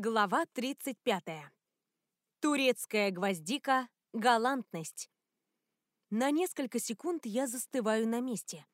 Глава 35. Турецкая гвоздика. Галантность. На несколько секунд я застываю на месте.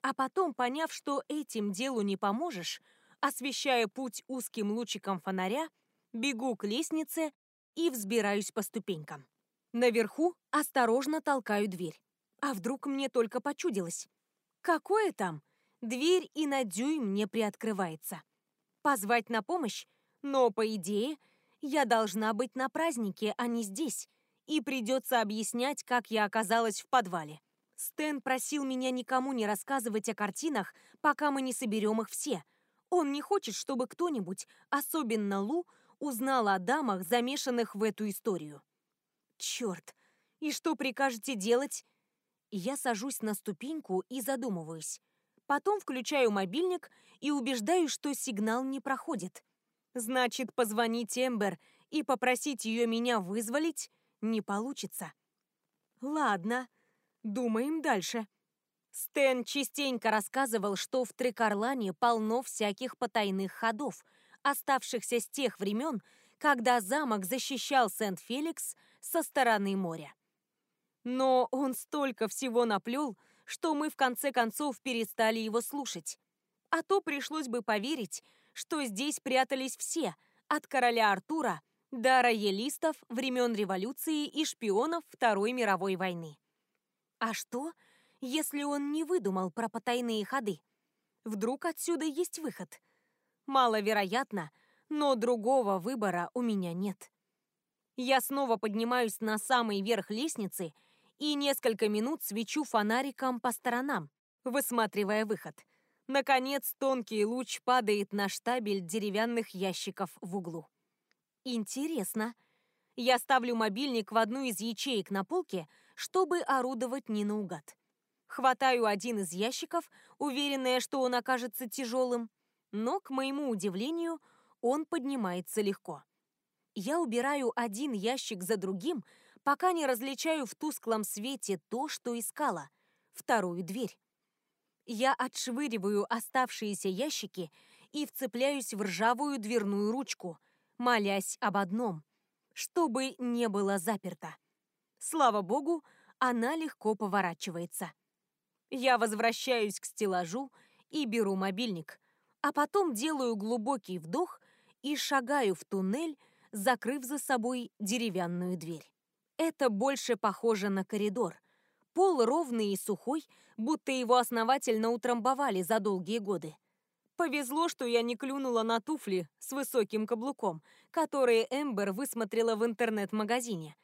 А потом, поняв, что этим делу не поможешь, освещая путь узким лучиком фонаря, бегу к лестнице и взбираюсь по ступенькам. Наверху осторожно толкаю дверь. А вдруг мне только почудилось? Какое там? Дверь и на дюйм не приоткрывается. Позвать на помощь? Но, по идее, я должна быть на празднике, а не здесь, и придется объяснять, как я оказалась в подвале. Стэн просил меня никому не рассказывать о картинах, пока мы не соберем их все. Он не хочет, чтобы кто-нибудь, особенно Лу, узнал о дамах, замешанных в эту историю. Черт! И что прикажете делать? Я сажусь на ступеньку и задумываюсь. Потом включаю мобильник и убеждаюсь, что сигнал не проходит. Значит, позвонить Эмбер и попросить ее меня вызволить не получится. Ладно, думаем дальше. Стэн частенько рассказывал, что в Трикарлане полно всяких потайных ходов, оставшихся с тех времен, когда замок защищал Сент-Феликс со стороны моря. Но он столько всего наплел, что мы в конце концов перестали его слушать. А то пришлось бы поверить, что здесь прятались все, от короля Артура до роялистов времен революции и шпионов Второй мировой войны. А что, если он не выдумал про потайные ходы? Вдруг отсюда есть выход? Маловероятно, но другого выбора у меня нет. Я снова поднимаюсь на самый верх лестницы и несколько минут свечу фонариком по сторонам, высматривая выход. Наконец, тонкий луч падает на штабель деревянных ящиков в углу. Интересно. Я ставлю мобильник в одну из ячеек на полке, чтобы орудовать не наугад. Хватаю один из ящиков, уверенная, что он окажется тяжелым, но, к моему удивлению, он поднимается легко. Я убираю один ящик за другим, пока не различаю в тусклом свете то, что искала — вторую дверь я отшвыриваю оставшиеся ящики и вцепляюсь в ржавую дверную ручку, молясь об одном — чтобы не было заперто. Слава богу, она легко поворачивается. Я возвращаюсь к стеллажу и беру мобильник, а потом делаю глубокий вдох и шагаю в туннель, закрыв за собой деревянную дверь. Это больше похоже на коридор — Пол ровный и сухой, будто его основательно утрамбовали за долгие годы. Повезло, что я не клюнула на туфли с высоким каблуком, которые Эмбер высмотрела в интернет-магазине,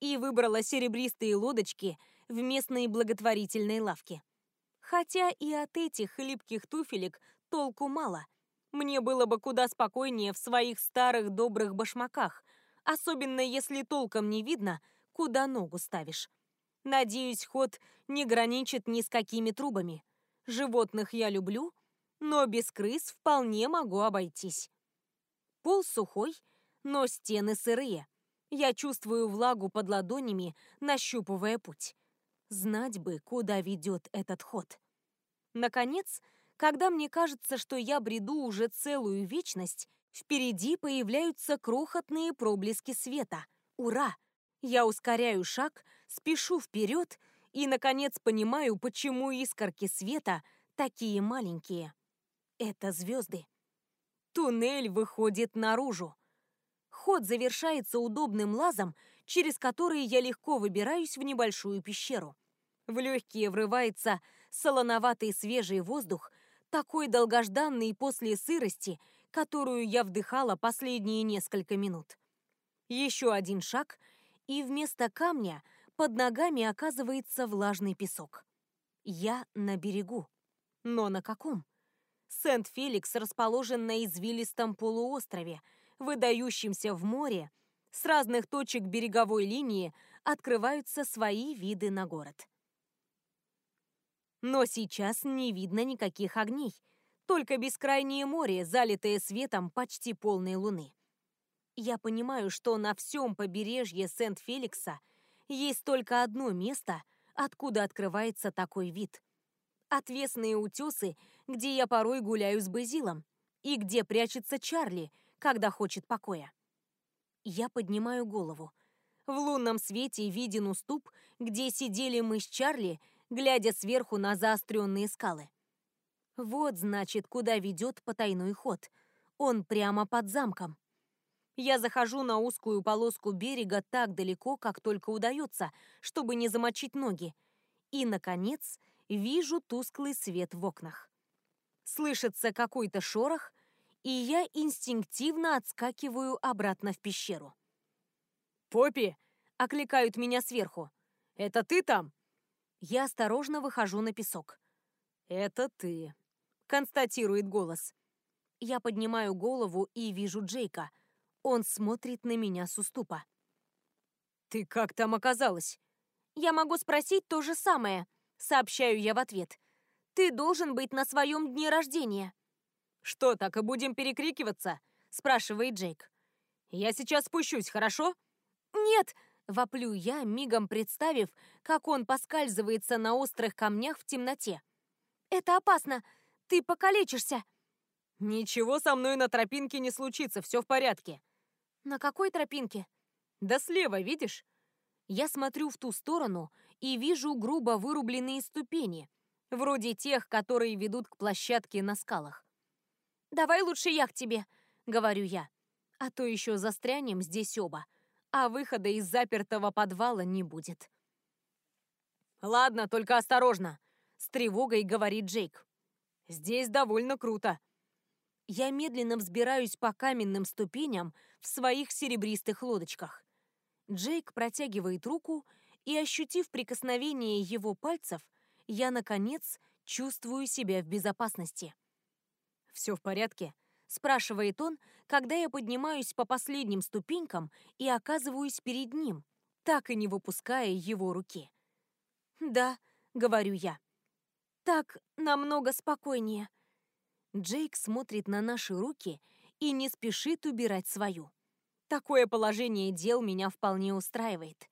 и выбрала серебристые лодочки в местной благотворительной лавке. Хотя и от этих хлипких туфелек толку мало. Мне было бы куда спокойнее в своих старых добрых башмаках, особенно если толком не видно, куда ногу ставишь. Надеюсь, ход не граничит ни с какими трубами. Животных я люблю, но без крыс вполне могу обойтись. Пол сухой, но стены сырые. Я чувствую влагу под ладонями, нащупывая путь. Знать бы, куда ведет этот ход. Наконец, когда мне кажется, что я бреду уже целую вечность, впереди появляются крохотные проблески света. Ура! Я ускоряю шаг, спешу вперед и, наконец, понимаю, почему искорки света такие маленькие. Это звезды. Туннель выходит наружу. Ход завершается удобным лазом, через который я легко выбираюсь в небольшую пещеру. В легкие врывается солоноватый свежий воздух, такой долгожданный после сырости, которую я вдыхала последние несколько минут. Еще один шаг — и вместо камня под ногами оказывается влажный песок. Я на берегу. Но на каком? Сент-Феликс расположен на извилистом полуострове, выдающемся в море. С разных точек береговой линии открываются свои виды на город. Но сейчас не видно никаких огней, только бескрайнее море, залитое светом почти полной луны. Я понимаю, что на всем побережье Сент-Феликса есть только одно место, откуда открывается такой вид. Отвесные утесы, где я порой гуляю с Базилом, и где прячется Чарли, когда хочет покоя. Я поднимаю голову. В лунном свете виден уступ, где сидели мы с Чарли, глядя сверху на заостренные скалы. Вот, значит, куда ведет потайной ход. Он прямо под замком. Я захожу на узкую полоску берега так далеко, как только удается, чтобы не замочить ноги. И, наконец, вижу тусклый свет в окнах. Слышится какой-то шорох, и я инстинктивно отскакиваю обратно в пещеру. «Поппи!» — окликают меня сверху. «Это ты там?» Я осторожно выхожу на песок. «Это ты», — констатирует голос. Я поднимаю голову и вижу Джейка. Он смотрит на меня с уступа. «Ты как там оказалась?» «Я могу спросить то же самое», — сообщаю я в ответ. «Ты должен быть на своем дне рождения». «Что, так и будем перекрикиваться?» — спрашивает Джейк. «Я сейчас спущусь, хорошо?» «Нет!» — воплю я, мигом представив, как он поскальзывается на острых камнях в темноте. «Это опасно! Ты покалечишься!» «Ничего со мной на тропинке не случится, все в порядке». «На какой тропинке?» «Да слева, видишь?» Я смотрю в ту сторону и вижу грубо вырубленные ступени, вроде тех, которые ведут к площадке на скалах. «Давай лучше я к тебе», — говорю я. «А то еще застрянем здесь оба, а выхода из запертого подвала не будет». «Ладно, только осторожно», — с тревогой говорит Джейк. «Здесь довольно круто». Я медленно взбираюсь по каменным ступеням в своих серебристых лодочках. Джейк протягивает руку, и, ощутив прикосновение его пальцев, я, наконец, чувствую себя в безопасности. «Все в порядке?» — спрашивает он, когда я поднимаюсь по последним ступенькам и оказываюсь перед ним, так и не выпуская его руки. «Да», — говорю я. «Так намного спокойнее». Джейк смотрит на наши руки и не спешит убирать свою. Такое положение дел меня вполне устраивает.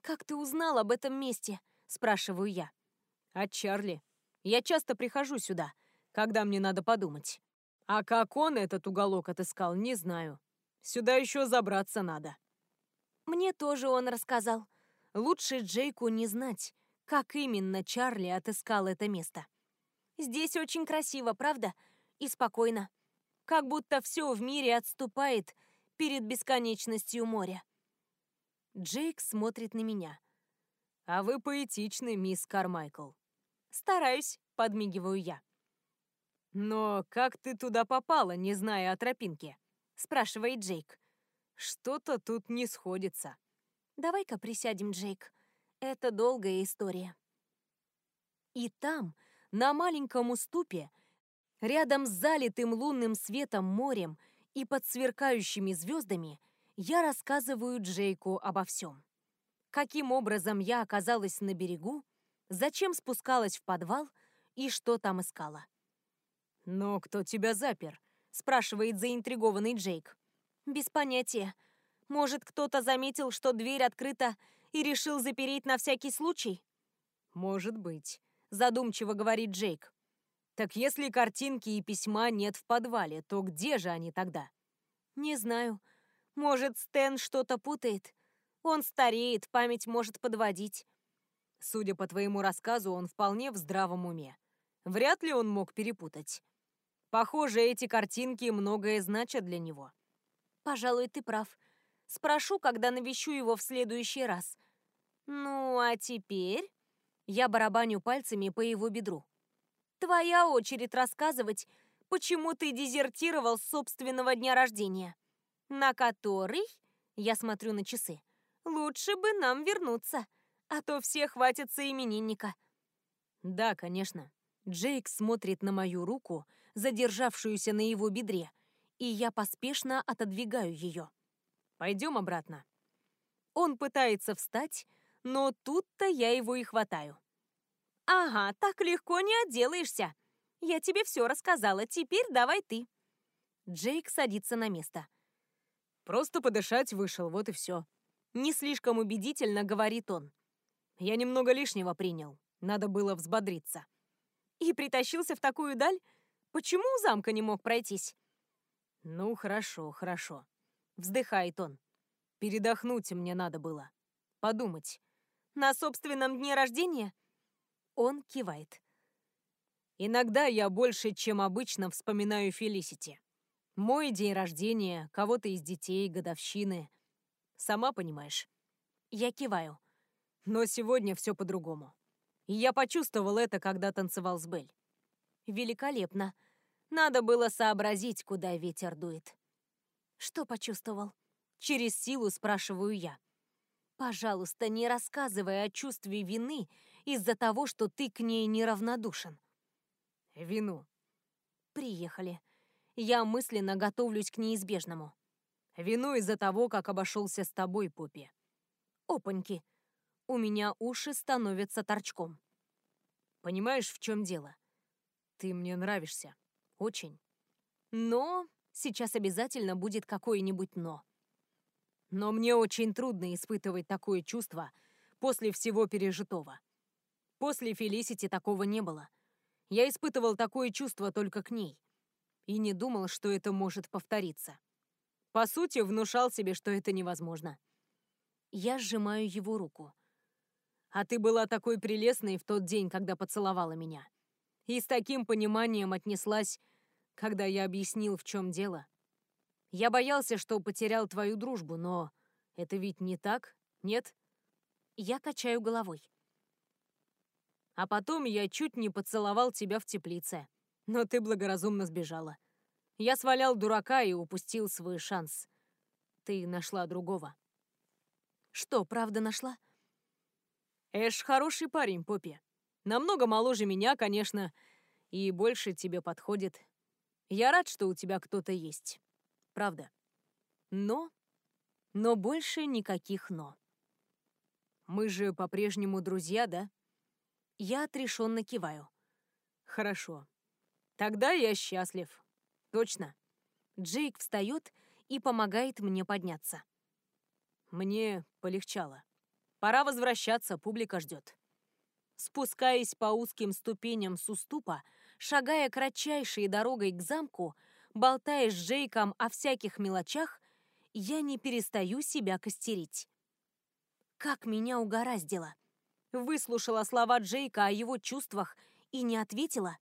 «Как ты узнал об этом месте?» — спрашиваю я. «От Чарли. Я часто прихожу сюда, когда мне надо подумать. А как он этот уголок отыскал, не знаю. Сюда еще забраться надо. Мне тоже он рассказал. Лучше Джейку не знать, как именно Чарли отыскал это место. Здесь очень красиво, правда? И спокойно. Как будто все в мире отступает перед бесконечностью моря. Джейк смотрит на меня. «А вы поэтичны, мисс Кармайкл». «Стараюсь», — подмигиваю я. «Но как ты туда попала, не зная о тропинке?» — спрашивает Джейк. «Что-то тут не сходится». «Давай-ка присядем, Джейк. Это долгая история». И там, на маленьком уступе, рядом с залитым лунным светом морем и под сверкающими звездами, я рассказываю Джейку обо всем. Каким образом я оказалась на берегу, зачем спускалась в подвал и что там искала. «Но кто тебя запер?» — спрашивает заинтригованный Джейк. «Без понятия. Может, кто-то заметил, что дверь открыта и решил запереть на всякий случай?» «Может быть», — задумчиво говорит Джейк. «Так если картинки и письма нет в подвале, то где же они тогда?» «Не знаю. Может, Стэн что-то путает. Он стареет, память может подводить». Судя по твоему рассказу, он вполне в здравом уме. Вряд ли он мог перепутать. Похоже, эти картинки многое значат для него. Пожалуй, ты прав. Спрошу, когда навещу его в следующий раз. Ну, а теперь... Я барабаню пальцами по его бедру. Твоя очередь рассказывать, почему ты дезертировал с собственного дня рождения. На который, я смотрю на часы, лучше бы нам вернуться, а то все хватятся именинника. Да, конечно. Джейк смотрит на мою руку, задержавшуюся на его бедре, и я поспешно отодвигаю ее. Пойдем обратно. Он пытается встать, но тут-то я его и хватаю. «Ага, так легко не отделаешься. Я тебе все рассказала, теперь давай ты». Джейк садится на место. «Просто подышать вышел, вот и все». Не слишком убедительно говорит он. Я немного лишнего принял, надо было взбодриться. И притащился в такую даль? Почему у замка не мог пройтись? Ну, хорошо, хорошо. Вздыхает он. Передохнуть мне надо было. Подумать. На собственном дне рождения? Он кивает. Иногда я больше, чем обычно, вспоминаю Фелисити. Мой день рождения, кого-то из детей, годовщины. Сама понимаешь. Я киваю. Но сегодня все по-другому. И я почувствовал это, когда танцевал с Бель. Великолепно. Надо было сообразить, куда ветер дует. Что почувствовал? Через силу спрашиваю я. Пожалуйста, не рассказывай о чувстве вины из-за того, что ты к ней неравнодушен. Вину. Приехали. Я мысленно готовлюсь к неизбежному. Вину из-за того, как обошелся с тобой, Поппи. Опаньки. У меня уши становятся торчком. Понимаешь, в чем дело? Ты мне нравишься. Очень. Но сейчас обязательно будет какое-нибудь «но». Но мне очень трудно испытывать такое чувство после всего пережитого. После Фелисити такого не было. Я испытывал такое чувство только к ней. И не думал, что это может повториться. По сути, внушал себе, что это невозможно. Я сжимаю его руку. А ты была такой прелестной в тот день, когда поцеловала меня. И с таким пониманием отнеслась, когда я объяснил, в чем дело. Я боялся, что потерял твою дружбу, но это ведь не так, нет? Я качаю головой. А потом я чуть не поцеловал тебя в теплице, но ты благоразумно сбежала. Я свалял дурака и упустил свой шанс. Ты нашла другого. Что, правда нашла? Эш хороший парень, Поппи. Намного моложе меня, конечно, и больше тебе подходит. Я рад, что у тебя кто-то есть. Правда. Но... Но больше никаких «но». Мы же по-прежнему друзья, да? Я отрешенно киваю. Хорошо. Тогда я счастлив. Точно. Джейк встает и помогает мне подняться. Мне полегчало. Пора возвращаться, публика ждет. Спускаясь по узким ступеням с уступа, шагая кратчайшей дорогой к замку, болтая с Джейком о всяких мелочах, я не перестаю себя костерить. Как меня угораздило. Выслушала слова Джейка о его чувствах и не ответила.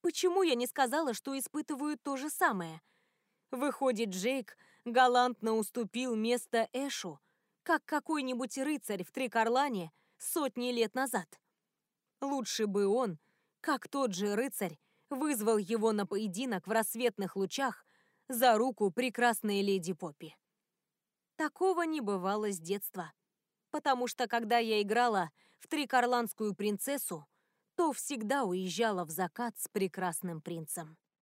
Почему я не сказала, что испытываю то же самое? Выходит, Джейк галантно уступил место Эшу, как какой-нибудь рыцарь в Трикарлане сотни лет назад. Лучше бы он, как тот же рыцарь, вызвал его на поединок в рассветных лучах за руку прекрасной леди Поппи. Такого не бывало с детства, потому что когда я играла в Трикарландскую принцессу, то всегда уезжала в закат с прекрасным принцем.